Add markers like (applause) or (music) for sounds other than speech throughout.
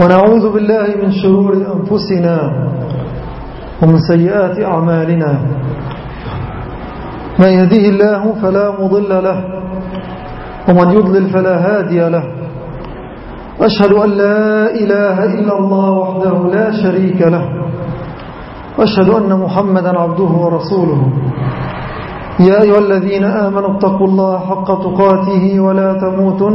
ونعوذ بالله من شرور أنفسنا ومن سيئات أعمالنا. من يهديه الله فلا مضل له ومن يضلل فلا هادي له. أشهد أن لا إله إلا الله وحده لا شريك له. وأشهد أن محمدا عبده ورسوله. يا أيها الذين آمنوا اتقوا الله حق تقاته ولا تموتن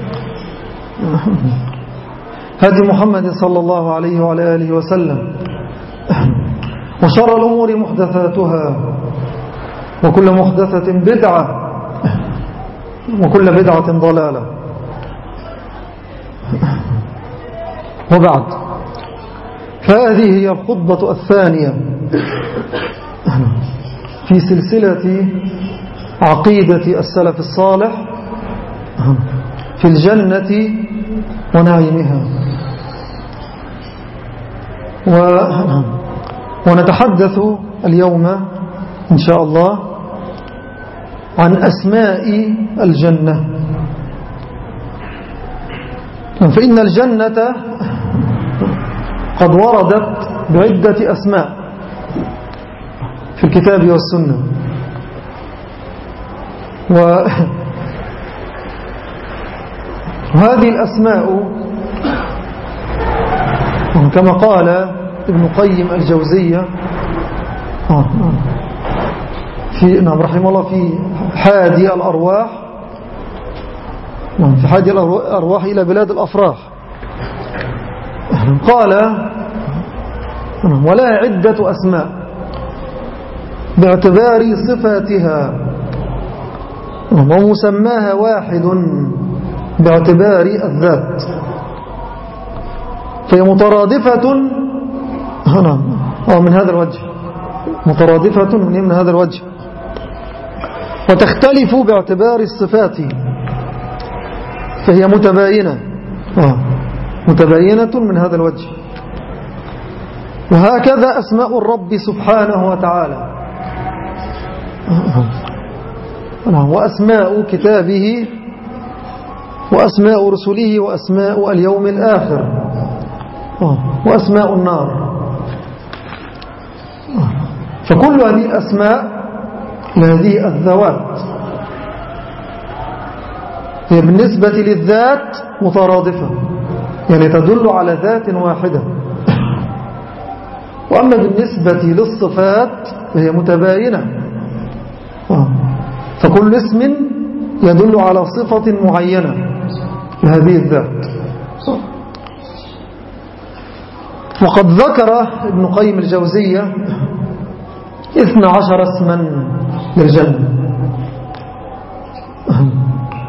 (laughs) هدي محمد صلى الله عليه وعلى آله وسلم. (laughs) وشر الأمور محدثاتها. وكل محدثة بدعة. (laughs) وكل بدعة ضلالة. وبعد. فهذه هي الخطبة الثانية. في سلسلة عقيدة السلف الصالح. في الجنة ونعيمها. و ونتحدث اليوم إن شاء الله عن أسماء الجنة. فإن الجنة قد وردت بعدة أسماء في الكتاب والسنة. و وهذه الأسماء كما قال ابن قيم الجوزية. في نعم رحمه الله في حادي الأرواح. في حادي الأرواح إلى بلاد الأفراح. قال ولا عدة أسماء باعتبار صفاتها. ومسماها واحد. باعتبار الذات. فهي مترادفة نعم من هذا الوجه. مترادفة من هذا الوجه. وتختلف باعتبار الصفات. فهي متباينة. متباينة من هذا الوجه. وهكذا أسماء الرب سبحانه وتعالى. وأسماء كتابه وأسماء رسله وأسماء اليوم الآخر. وأسماء النار. فكل هذه الأسماء لهذه الذوات. هي بالنسبة للذات مترادفة يعني تدل على ذات واحدة. وأما بالنسبة للصفات فهي متباينة. فكل اسم يدل على صفة معينة. لهذه الذات. وقد ذكر ابن قيم الجوزية اثنى عشر اسما للجنة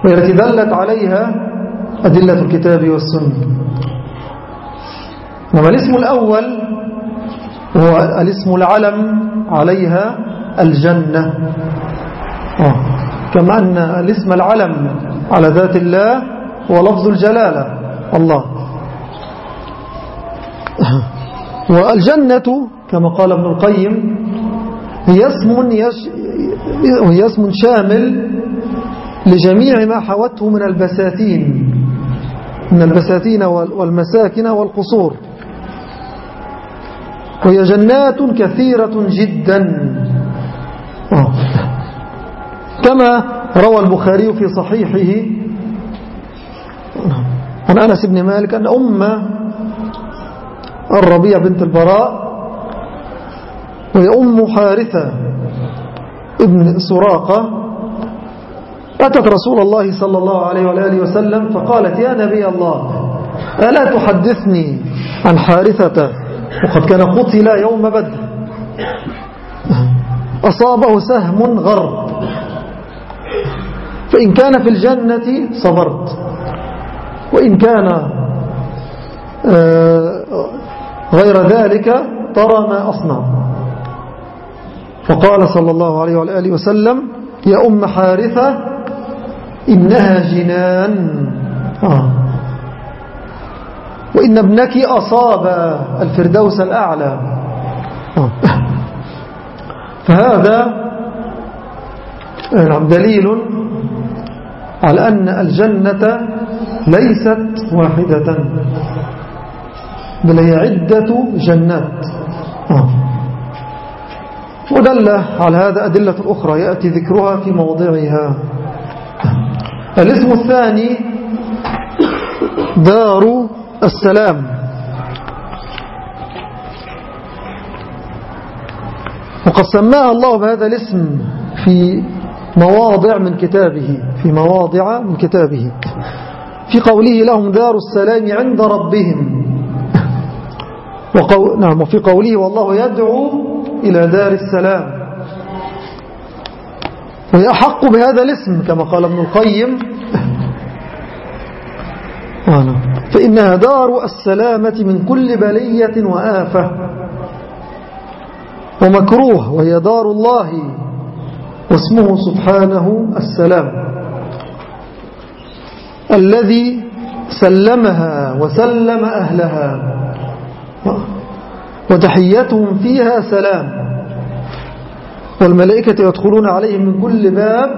والتي دلت عليها أدلة الكتاب والسنة. وما الاسم الأول هو الاسم العلم عليها الجنة. كما أن الاسم العلم على ذات الله هو لفظ الجلالة. الله. (laughs) والجنة كما قال ابن القيم هي اسم, يش هي اسم شامل لجميع ما حوته من البساتين من البساتين والمساكن والقصور. وهي جنات كثيرة جدا. آه. كما روى البخاري في صحيحه عن أنس بن مالك أن أم الربيع بنت البراء وهي أم حارثة ابن سراقة أتت رسول الله صلى الله عليه وآله وسلم فقالت يا نبي الله ألا تحدثني عن حارثة؟ وقد كان قتل يوم بدر. أصابه سهم غر فإن كان في الجنة صبرت. وإن كان آه، غير ذلك ترى ما أصنع. فقال صلى الله عليه وآله وسلم يا أم حارثة إنها جنان. آه. وإن ابنك أصاب الفردوس الأعلى. آه. فهذا دليل على أن الجنة ليست واحدة. بل هي عدة جنات. آه. ودل على هذا أدلة أخرى يأتي ذكرها في موضعها. الاسم الثاني دار السلام. وقد سماها الله بهذا الاسم في مواضع من كتابه في مواضع من كتابه. في قوله لهم دار السلام عند ربهم. وقو... نعم وفي قوله والله يدعو إلى دار السلام. وهي أحق بهذا الاسم كما قال ابن القيم. (laughs) فإنها دار السلامة من كل بلية وآفة. ومكروه وهي دار الله واسمه سبحانه السلام. الذي سلمها وسلم أهلها. وتحيتهم فيها سلام. والملائكة يدخلون عليهم من كل باب.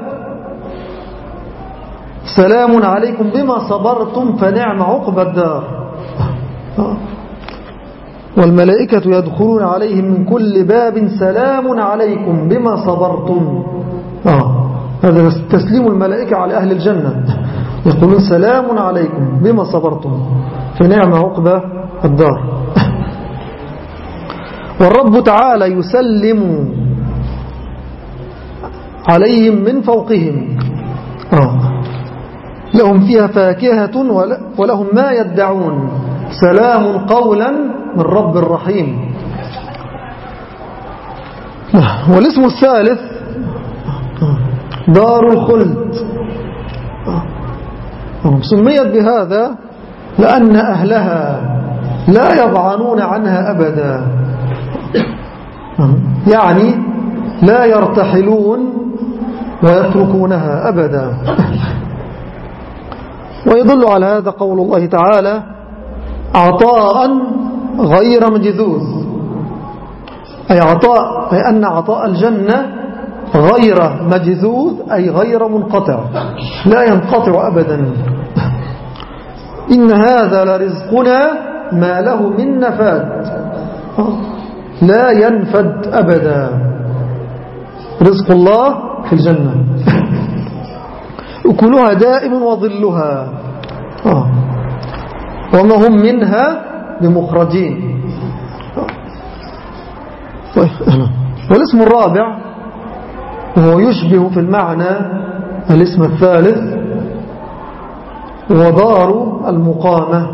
سلام عليكم بما صبرتم فنعم عقب الدار. والملائكة يدخلون عليهم من كل باب. سلام عليكم بما صبرتم. آه. هذا تسليم الملائكة على أهل الجنة. يقولون سلام عليكم بما صبرتم؟ فنعم عقب الدار. والرب تعالى يسلم عليهم من فوقهم. آه. لهم فيها فاكهة ولهم ما يدعون. سلام قولا من رب الرحيم والاسم الثالث دار الخلد. سميت بهذا لأن أهلها لا يضعنون عنها أبدا. يعني لا يرتحلون ويتركونها أبدا. ويدل على هذا قول الله تعالى عطاء غير مجذوذ. أي عطاء أي أن عطاء الجنة غير مجذوذ أي غير منقطع. لا ينقطع أبدا. إن هذا لرزقنا ما له من نفاد. لا ينفد أبدا. رزق الله في الجنة. أكلها دائم وظلها. وما هم منها بمخرجين. طيب والاسم الرابع وهو يشبه في المعنى الاسم الثالث ودار المقامة.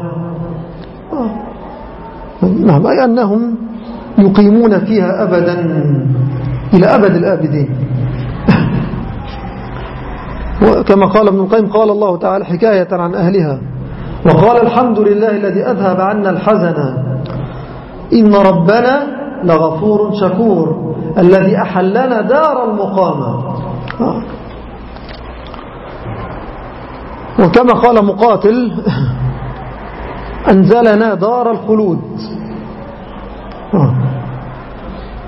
نعم أي أنهم يقيمون فيها أبدا إلى أبد الآبدين. وكما قال ابن القيم قال الله تعالى حكاية عن أهلها. وقال الحمد لله الذي أذهب عنا الحزن. إن ربنا لغفور شكور الذي أحلنا دار المقامة. وكما قال مقاتل (laughs) أنزلنا دار الخلود.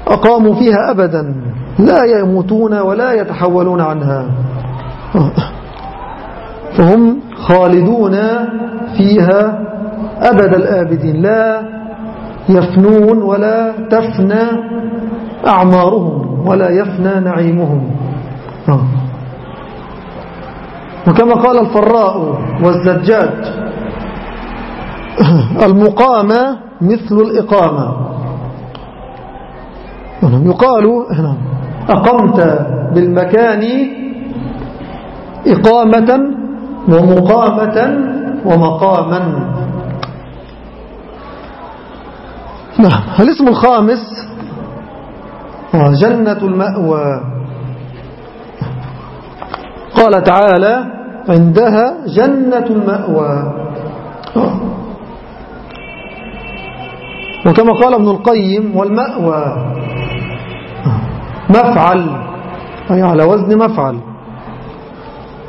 أقاموا فيها أبدا لا يموتون ولا يتحولون عنها. فهم خالدون فيها أبد الآبدين. لا يفنون ولا تفنى أعمارهم ولا يفنى نعيمهم. وكما قال الفراء والزجاج (clears throat) المقامة مثل الإقامة. يقال أقمت بالمكان إقامة ومقامة ومقاما. نعم. الاسم الخامس جنة المأوى؟ قال تعالى عندها جنة المأوى. وكما قال ابن القيم والمأوى. مفعل أي على وزن مفعل.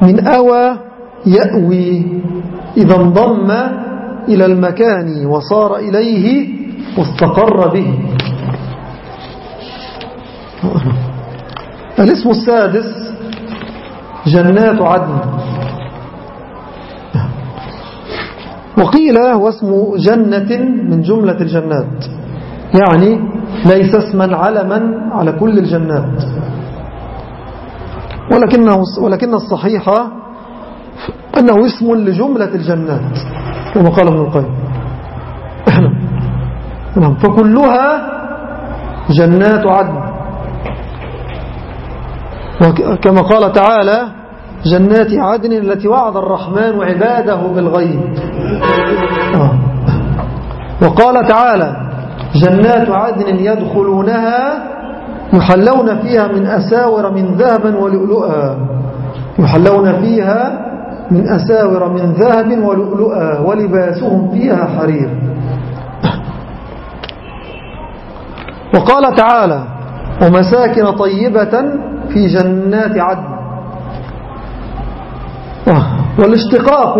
من أوى يأوي إذا انضم إلى المكان وصار إليه واستقر به. الاسم السادس جنات عدن. وقيل هو اسم جنة من جملة الجنات. يعني ليس اسما علما على كل الجنات. ولكنه ولكن الصحيح أنه اسم لجملة الجنات كما قال ابن القيم. (clears throat) نعم. فكلها جنات عدن. كما قال تعالى جنات عدن التي وعد الرحمن عباده بالغيب. آه. وقال تعالى جنات عدن يدخلونها يحلون فيها من أساور من ذهب ولؤلؤا. يحلون فيها من أساور من ذهب ولؤلؤا ولباسهم فيها حرير. وقال تعالى ومساكن طيبة في جنات عدن. والاشتقاق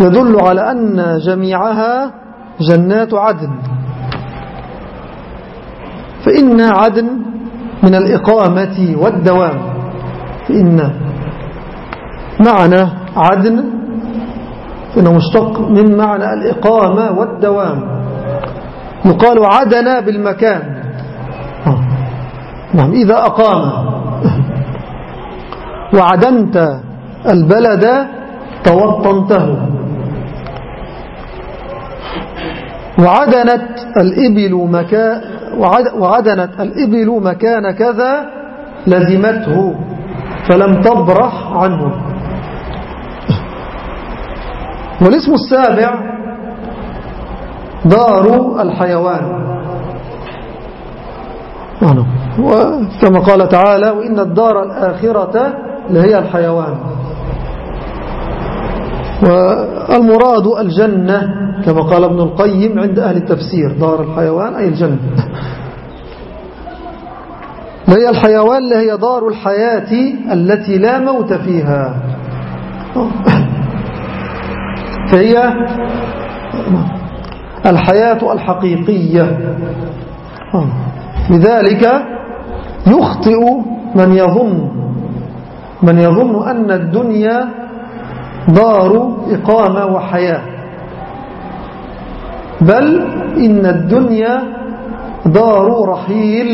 يدل على أن جميعها جنات عدن. فإن عدن من الإقامة والدوام. فإن معنى عدن فإنه مشتق من معنى الإقامة والدوام. يقال عدن بالمكان. نعم إذا أقام. (laughs) وعدنت البلد توطنته. وعدنت الإبل مكان وعدنت الإبل مكان كذا لزمته فلم تبرح عنه. (laughs) والاسم السابع دار الحيوان. وكما قال تعالى وإن الدار الآخرة لهي الحيوان. والمراد الجنة كما قال ابن القيم عند أهل التفسير دار الحيوان أي الجنة. وهي الحيوان هي دار الحياة التي لا موت فيها. فهي الحياة الحقيقية لذلك يخطئ من يظن من يظن أن الدنيا دار إقامة وحياة بل إن الدنيا دار رحيل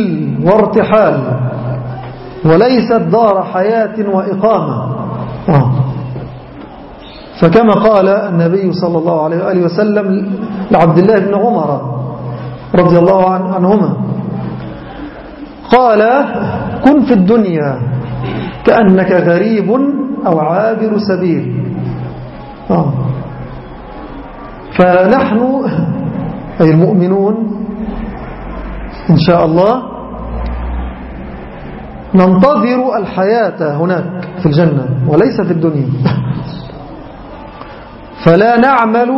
وارتحال وليست دار حياة وإقامة آه. فكما قال النبي صلى الله عليه وآله وسلم لعبد الله بن عمر رضي الله عنهما. قال كن في الدنيا كأنك غريب أو عابر سبيل. آه. فنحن أي المؤمنون إن شاء الله ننتظر الحياة هناك في الجنة وليس في الدنيا. فلا نعمل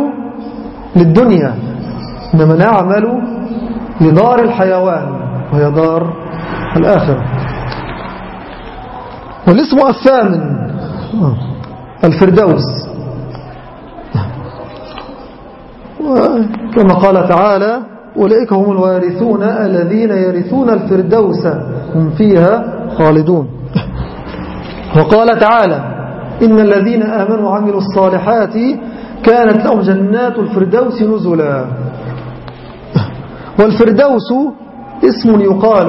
للدنيا إنما نعمل لدار الحيوان وهي دار الآخرة. والاسم الثامن الفردوس. كما قال تعالى أولئك هم الوارثون الذين يرثون الفردوس هم فيها خالدون. وقال تعالى إن الذين آمنوا وعملوا الصالحات كانت لهم جنات الفردوس نزلا. والفردوس اسم يقال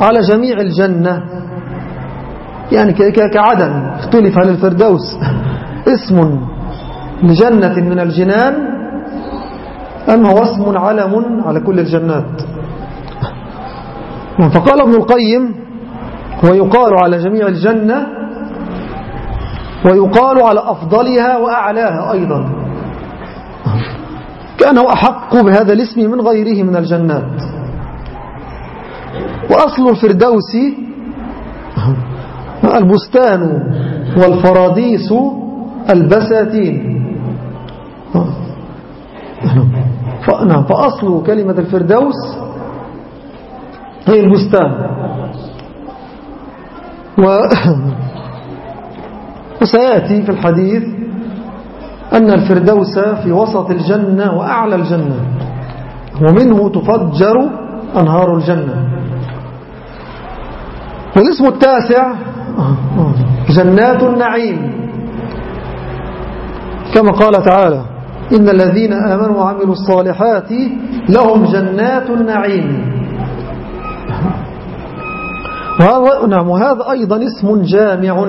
على جميع الجنة. يعني كعدن اختلف على الفردوس. اسم لجنة من الجنان أم هو اسم علم على كل الجنات؟ فقال ابن القيم ويقال على جميع الجنة ويقال على أفضلها وأعلاها أيضا. كأنه أحق بهذا الاسم من غيره من الجنات. وأصل الفردوس البستان والفراديس البساتين. فأصل كلمة الفردوس هي البستان. و وسيأتي في الحديث أن الفردوس في وسط الجنة وأعلى الجنة ومنه تفجر أنهار الجنة. والاسم التاسع جنات النعيم. كما قال تعالى إن الذين آمنوا وعملوا الصالحات لهم جنات النعيم. وهذا, نعم أيضا اسم جامع.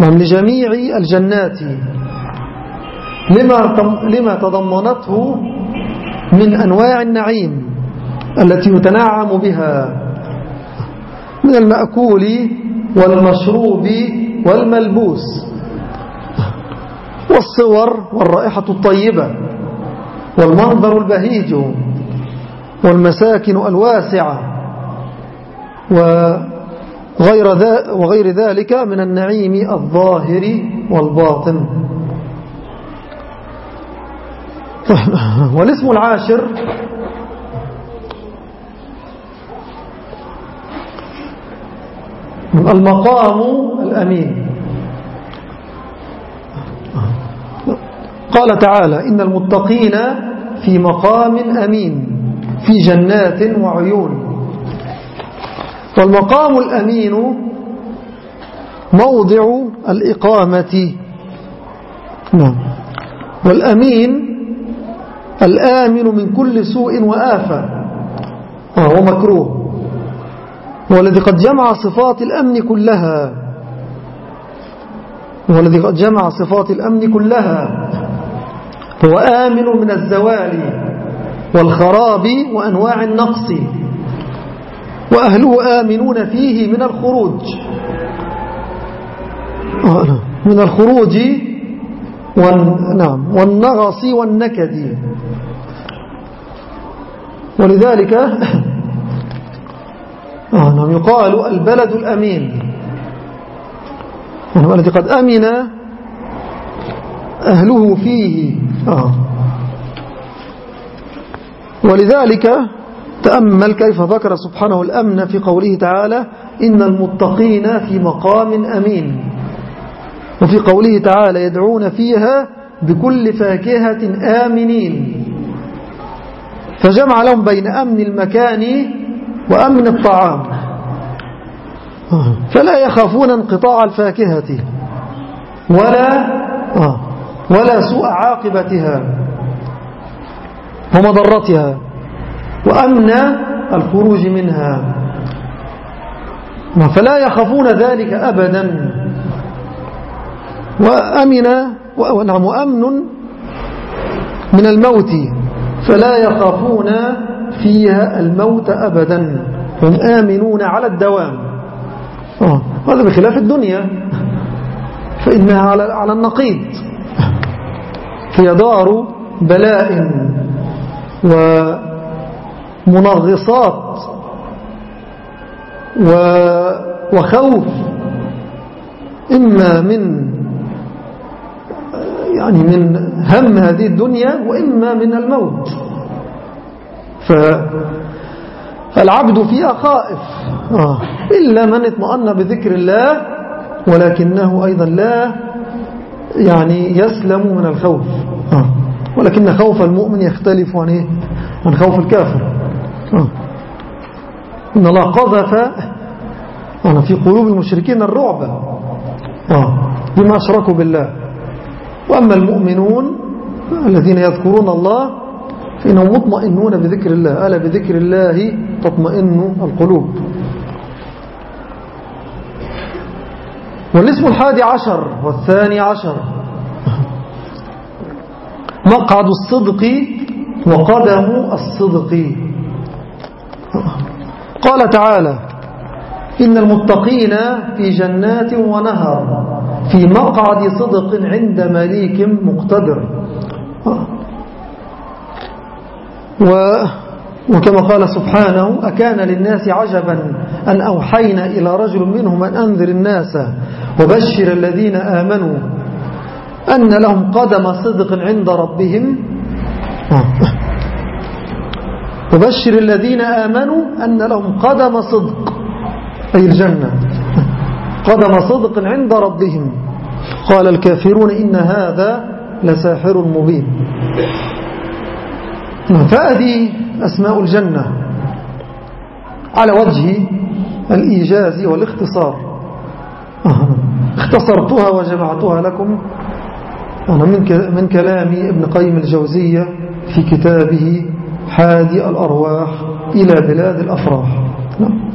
نعم لجميع الجنات. لما, لما تضمنته من أنواع النعيم التي يتنعم بها من المأكول والمشروب والملبوس والصور والرائحة الطيبة والمنظر البهيج والمساكن الواسعة وغير, وغير ذلك من النعيم الظاهر والباطن. (laughs) والاسم العاشر المقام الأمين. قال تعالى إن المتقين في مقام أمين في جنات وعيون. والمقام الأمين موضع الإقامة. نعم. والأمين الآمن من كل سوء وآفة. وهو مكروه. والذي قد جمع صفات الأمن كلها. والذي قد جمع صفات الأمن كلها. هو آمن من الزوال والخراب وأنواع النقص. وأهله آمنون فيه من الخروج. من الخروج نعم. والنغص والنكد. ولذلك (coughs) آه نعم. يقال البلد الأمين. يعني الذي قد أمن أهله فيه. آه. ولذلك تأمل كيف ذكر سبحانه الأمن في قوله تعالى إن المتقين في مقام أمين. وفي قوله تعالى يدعون فيها بكل فاكهة آمنين. فجمع لهم بين أمن المكان وأمن الطعام. فلا يخافون انقطاع الفاكهة ولا ولا سوء عاقبتها ومضرتها. وأمن الخروج منها. فلا يخافون ذلك أبدا. وأمن ونعم وأمن من الموت. فلا يخافون فيها الموت أبدا. هم آمنون على الدوام. آه. هذا بخلاف الدنيا. فإنها على النقيض. هي دار بلاء ومنغصات وخوف إما من يعني من هم هذه الدنيا وإما من الموت فالعبد فيها خائف آه. إلا من اطمأن بذكر الله ولكنه أيضا لا يعني يسلم من الخوف آه. ولكن خوف المؤمن يختلف عن, إيه؟ عن خوف الكافر. إن الله قذف أنا في قلوب المشركين الرعب. آه. بما أشركوا بالله. وأما المؤمنون الذين يذكرون الله فإنهم مطمئنون بذكر الله. ألا بذكر الله تطمئن القلوب. والاسم الحادي عشر والثاني عشر. مقعد الصدق وقدم الصدق. قال تعالى إن المتقين في جنات ونهر في مقعد صدق عند مليك مقتدر. و وكما قال سبحانه أكان للناس عجبا أن أوحينا إلى رجل منهم أن أنذر الناس وبشر الذين آمنوا أن لهم قدم صدق عند ربهم. وبشر الذين آمنوا أن لهم قدم صدق. أي الجنة. (laughs) قدم صدق عند ربهم. قال الكافرون إن هذا لساحر مبين. فهذه أسماء الجنة. على وجه الإيجاز والاختصار. اختصرتها وجمعتها لكم. من كلام ابن قيم الجوزية في كتابه حادي الأرواح إلى بلاد الأفراح. نعم.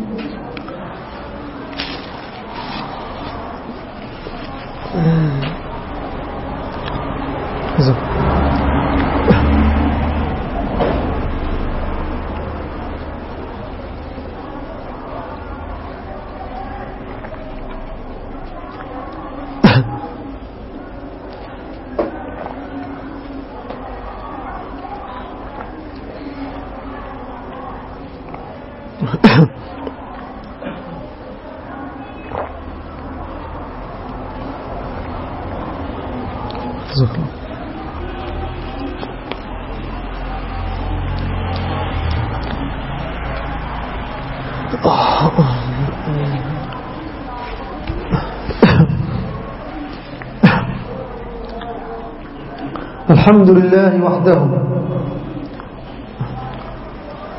الحمد لله وحده.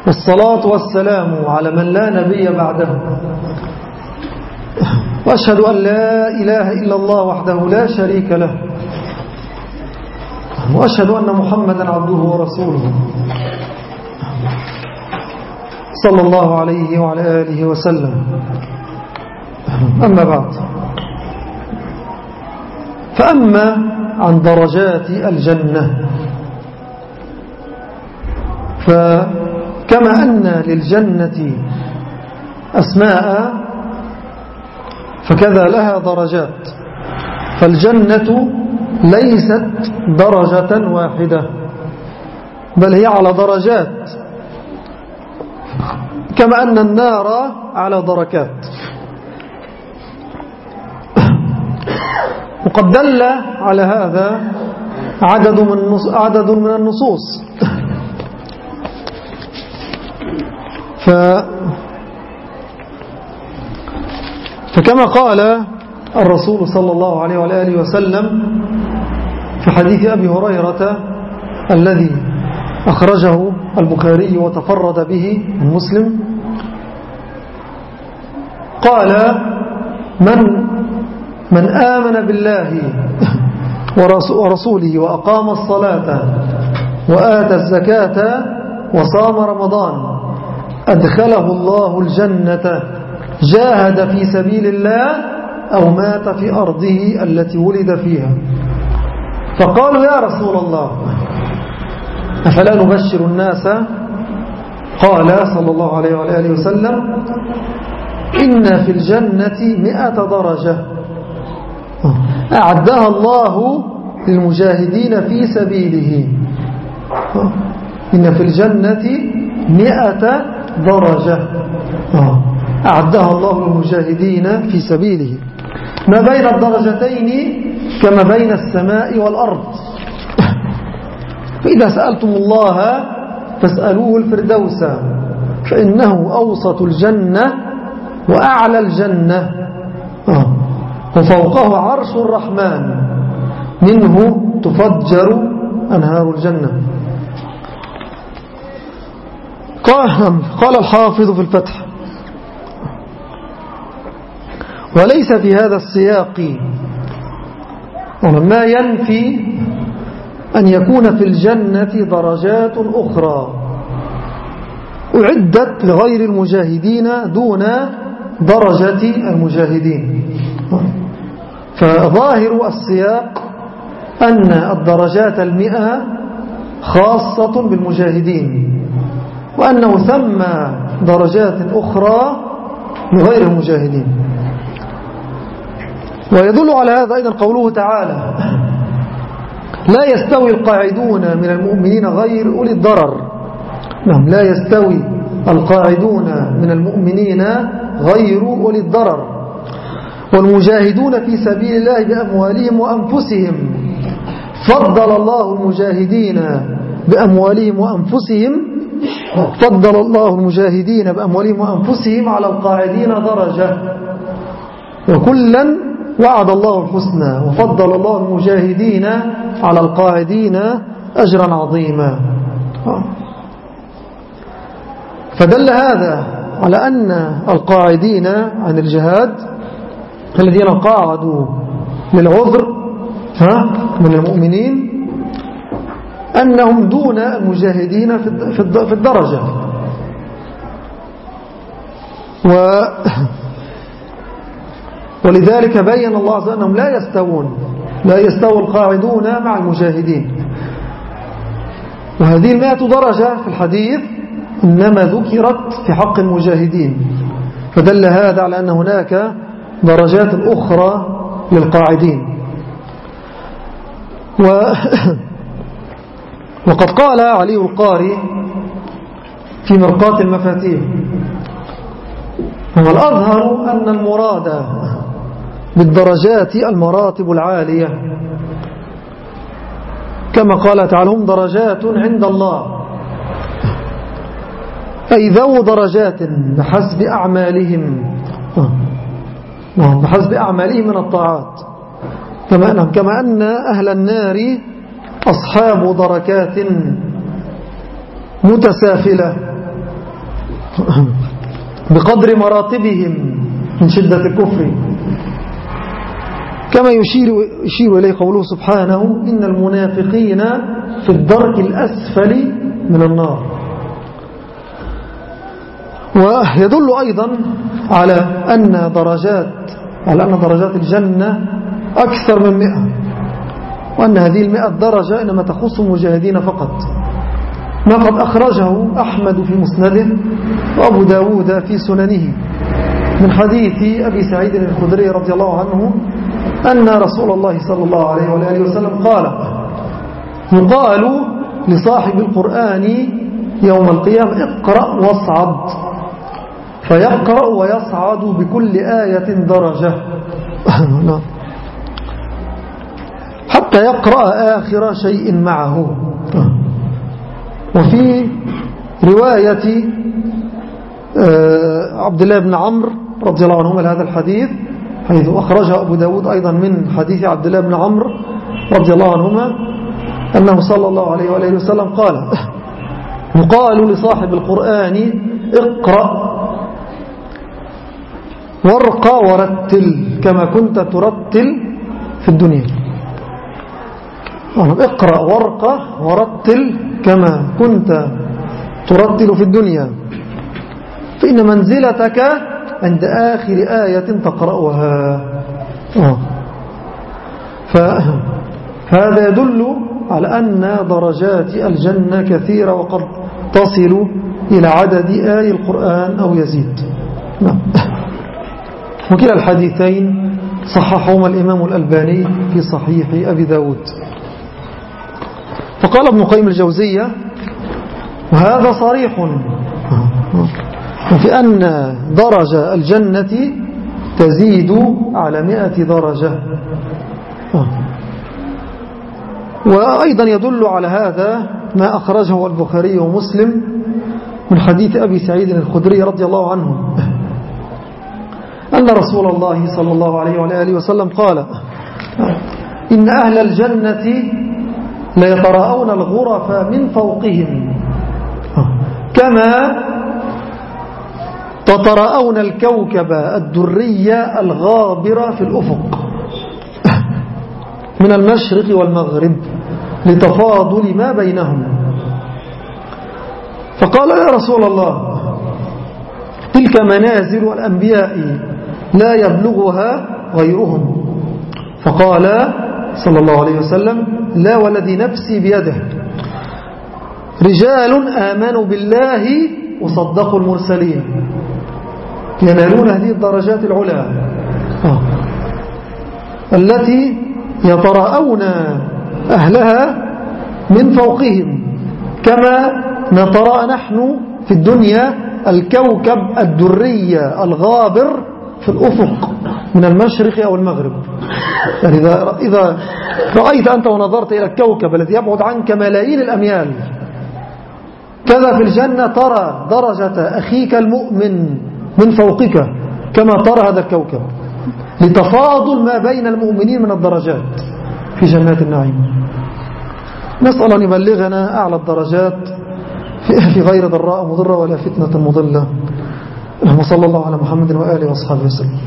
والصلاة والسلام على من لا نبي بعده. وأشهد أن لا إله إلا الله وحده لا شريك له. وأشهد أن محمدا عبده ورسوله. صلى الله عليه وعلى آله وسلم. أما بعد. فأما عن درجات الجنة. فكما أن للجنة أسماء فكذا لها درجات. فالجنة ليست درجة واحدة بل هي على درجات. كما أن النار على دركات. وقد دل على هذا عدد من عدد من النصوص. ف فكما قال الرسول صلى الله عليه وآله وسلم في حديث أبي هريرة الذي أخرجه البخاري وتفرد به المسلم قال من من آمن بالله ورسوله وأقام الصلاة وآتى الزكاة وصام رمضان أدخله الله الجنة جاهد في سبيل الله أو مات في أرضه التي ولد فيها. فقالوا يا رسول الله أفلا نبشر الناس؟ قال صلى الله عليه وآله وسلم إن في الجنة مئة درجة. أعدها الله للمجاهدين في سبيله. إن في الجنة مئة درجة. أعدها الله للمجاهدين في سبيله. ما بين الدرجتين كما بين السماء والأرض. فإذا سألتم الله فاسألوه الفردوس. فإنه أوسط الجنة وأعلى الجنة. وفوقه عرش الرحمن. منه تفجر أنهار الجنة. قال الحافظ في الفتح وليس في هذا السياق ما ينفي أن يكون في الجنة درجات أخرى. أعدت لغير المجاهدين دون درجة المجاهدين. فظاهر السياق أن الدرجات المئة خاصة بالمجاهدين وأنه ثم درجات أخرى لغير المجاهدين. ويدل على هذا أيضا قوله تعالى لا يستوي القاعدون من المؤمنين غير أولي الضرر. نعم لا يستوي القاعدون من المؤمنين غير أولي الضرر. والمجاهدون في سبيل الله بأموالهم وأنفسهم. فضل الله المجاهدين بأموالهم وأنفسهم. فضل الله المجاهدين بأموالهم وأنفسهم على القاعدين درجة. وكلا وعد الله الحسنى. وفضل الله المجاهدين على القاعدين أجرا عظيما. فدل هذا على أن القاعدين عن الجهاد الذين قاعدوا للعذر ها من المؤمنين أنهم دون المجاهدين في الدرجة. و (coughs) ولذلك بين الله عز وجل أنهم لا يستوون لا يستوي القاعدون مع المجاهدين. وهذه المائة درجة في الحديث إنما ذكرت في حق المجاهدين. فدل هذا على أن هناك درجات أخرى للقاعدين. و (coughs) وقد قال علي القاري في مرقات المفاتيح هو الأظهر أن المراد بالدرجات المراتب العالية كما قال تعالى هم درجات عند الله. أي ذو درجات بحسب أعمالهم. نعم بحسب أعمالهم من الطاعات. كما كما أن أهل النار أصحاب دركات متسافلة (laughs) بقدر مراتبهم من شدة الكفر. كما يشير, يشير إليه قوله سبحانه إن المنافقين في الدرك الأسفل من النار. ويدل أيضا على أن درجات على أن درجات الجنة أكثر من مئة وأن هذه المئة درجة إنما تخص المجاهدين فقط. ما قد أخرجه أحمد في مسنده وأبو داود في سننه من حديث أبي سعيد الخدري رضي الله عنه أن رسول الله صلى الله عليه وآله وسلم قال يقال لصاحب القرآن يوم القيامة اقرأ واصعد. فيقرأ ويصعد بكل آية درجة. حتى يقرأ آخر شيء معه وفي رواية آه، عبد الله بن عمرو رضي الله عنهما هذا الحديث حيث أخرجه أبو داود أيضا من حديث عبد الله بن عمرو رضي الله عنهما أنه صلى الله عليه وآله وسلم قال يقال لصاحب القرآن اقرأ وارقى ورتل كما كنت ترتل في الدنيا. اقرأ وارقى ورتل كما كنت ترتل في الدنيا. فإن منزلتك عند آخر آية تقرأها. آه. فهذا يدل على أن درجات الجنة كثيرة وقد تصل إلى عدد آي القرآن أو يزيد. نعم. وكلا الحديثين صححهما الإمام الألباني في صحيح أبي داود. فقال ابن قيم الجوزية وهذا صريح. في أن درجة الجنة تزيد على مئة درجة. وأيضا يدل على هذا ما أخرجه البخاري ومسلم من حديث أبي سعيد الخدري رضي الله عنه. أن رسول الله صلى الله عليه وآله وسلم قال إن أهل الجنة ليتراءون الغرف من فوقهم. كما تتراءون الكوكب الدرية الغابرة في الأفق. من المشرق والمغرب لتفاضل ما بينهم. فقال يا رسول الله تلك منازل الأنبياء. لا يبلغها غيرهم. فقال صلى الله عليه وسلم لا والذي نفسي بيده. رجال آمنوا بالله وصدقوا المرسلين. ينالون هذه الدرجات العلى. آه. التي يتراءون أهلها من فوقهم. كما نتراءى نحن في الدنيا الكوكب الدرية الغابر في الأفق من المشرق أو المغرب. يعني إذا, إذا رأيت أنت ونظرت إلى الكوكب الذي يبعد عنك ملايين الأميال. كذا في الجنة ترى درجة أخيك المؤمن من فوقك كما ترى هذا الكوكب. لتفاضل ما بين المؤمنين من الدرجات في جنات النعيم. نسأل أن يبلغنا أعلى الدرجات في غير ضراء مضرة ولا فتنة مضلة. اللهم صلى الله على محمد وآله وأصحابه وسلم